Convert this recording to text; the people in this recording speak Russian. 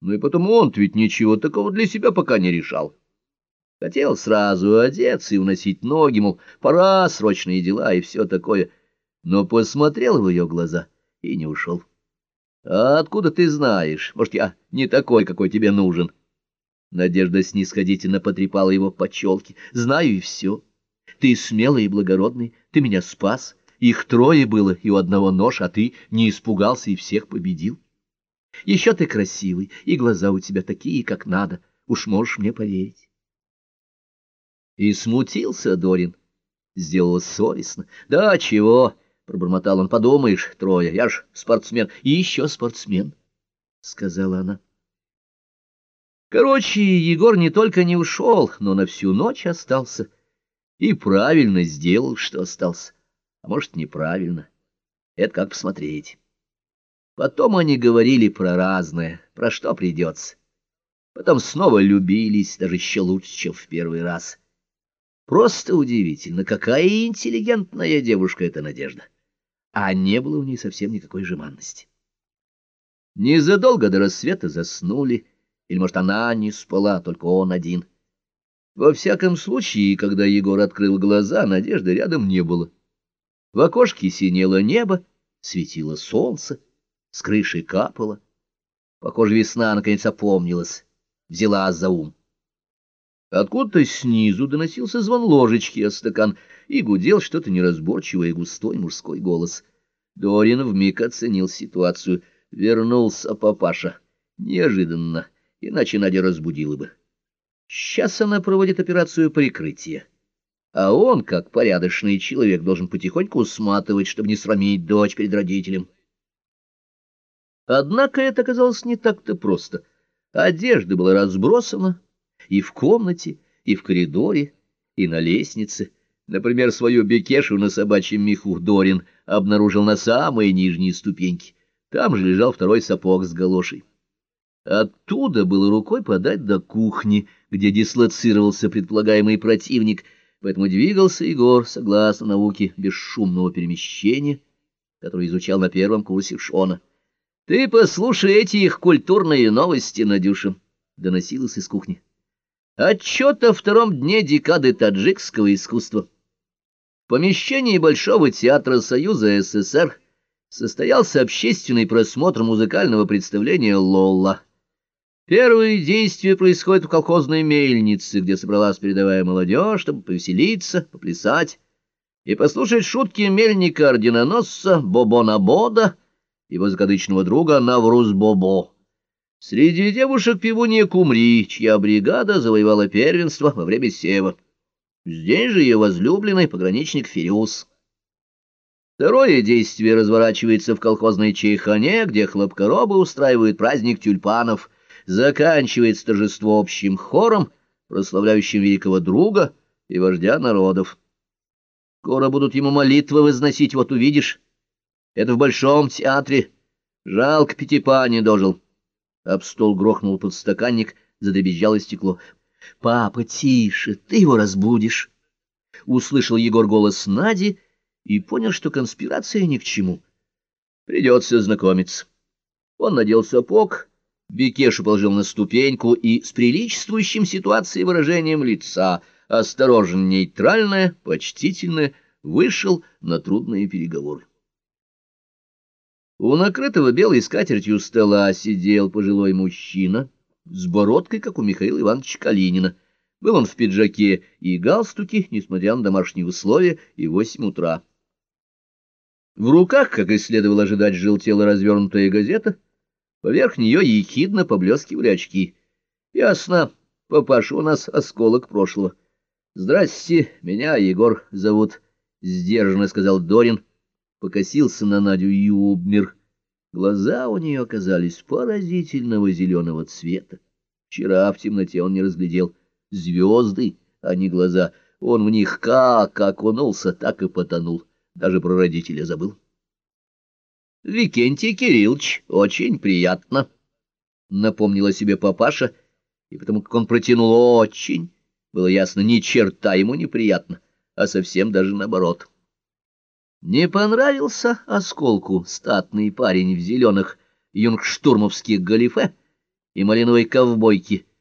Ну и потом он ведь ничего такого для себя пока не решал. Хотел сразу одеться и уносить ноги, мол, пора, срочные дела и все такое. Но посмотрел в ее глаза и не ушел. А откуда ты знаешь? Может, я не такой, какой тебе нужен? Надежда снисходительно потрепала его по челке. Знаю и все. Ты смелый и благородный, ты меня спас. Их трое было, и у одного нож, а ты не испугался и всех победил. Еще ты красивый, и глаза у тебя такие, как надо. Уж можешь мне поверить. И смутился Дорин. Сделалось совестно. Да, чего? Пробормотал он. Подумаешь, трое, я ж спортсмен. И еще спортсмен, сказала она. Короче, Егор не только не ушел, но на всю ночь остался. И правильно сделал, что остался. А может, неправильно. Это как посмотреть. Потом они говорили про разное, про что придется. Потом снова любились, даже еще лучше, чем в первый раз. Просто удивительно, какая интеллигентная девушка эта Надежда. А не было у ней совсем никакой жеманности. Незадолго до рассвета заснули, или, может, она не спала, только он один. Во всяком случае, когда Егор открыл глаза, Надежды рядом не было. В окошке синело небо, светило солнце, с крыши капало. Похоже, весна наконец опомнилась, взяла за ум. Откуда-то снизу доносился звон ложечки о стакан, и гудел что-то неразборчивое густой мужской голос. Дорин вмиг оценил ситуацию. Вернулся папаша. Неожиданно, иначе Надя разбудила бы. Сейчас она проводит операцию прикрытия. А он, как порядочный человек, должен потихоньку сматывать, чтобы не срамить дочь перед родителем. Однако это оказалось не так-то просто. Одежда была разбросана, и в комнате, и в коридоре, и на лестнице. Например, свою бекешу на собачьем меху Дорин обнаружил на самой нижней ступеньке. Там же лежал второй сапог с галошей. Оттуда было рукой подать до кухни, где дислоцировался предполагаемый противник, поэтому двигался Егор, согласно науке бесшумного перемещения, который изучал на первом курсе Шона. — Ты послушай эти их культурные новости, Надюша, — доносилось из кухни. Отчет о втором дне декады таджикского искусства. В помещении Большого театра Союза СССР состоялся общественный просмотр музыкального представления «Лолла». Первые действия происходят в колхозной мельнице, где собралась передовая молодежь, чтобы повеселиться, поплясать и послушать шутки мельника-орденоносца Бобона Бода, его закадычного друга Навруз Бобо. Среди девушек пивунья Кумри, чья бригада завоевала первенство во время сева. Здесь же ее возлюбленный пограничник Фириус. Второе действие разворачивается в колхозной чайхане, где хлопкоробы устраивают праздник тюльпанов. Заканчивается торжество общим хором, прославляющим великого друга и вождя народов. Скоро будут ему молитвы возносить, вот увидишь. Это в Большом театре. Жалко, Пятипа не дожил. Об стол грохнул подстаканник, задребезжало стекло. — Папа, тише, ты его разбудишь. Услышал Егор голос Нади и понял, что конспирация ни к чему. Придется знакомиться. Он надел сапог, Бекешу положил на ступеньку и с приличествующим ситуацией выражением лица, осторожно нейтральное, почтительное, вышел на трудные переговоры. У накрытого белой скатертью стола сидел пожилой мужчина с бородкой, как у Михаила Ивановича Калинина. Был он в пиджаке и галстуке, несмотря на домашние условия, и восемь утра. В руках, как и следовало ожидать, желтела развернутая газета. Поверх нее ехидно поблескивали очки. Ясно, папаша у нас осколок прошлого. — Здрасте, меня Егор зовут, — сдержанно сказал Дорин, — покосился на Надю и обмер. Глаза у нее оказались поразительного зеленого цвета. Вчера в темноте он не разглядел звезды, а не глаза. Он в них как окунулся, так и потонул. Даже про родителя забыл. — Викентий Кириллович, очень приятно, — напомнила себе папаша, и потому как он протянул «очень», было ясно, ни черта ему неприятно, а совсем даже наоборот. Не понравился осколку статный парень в зеленых юнгштурмовских галифе, и малиновой ковбойки,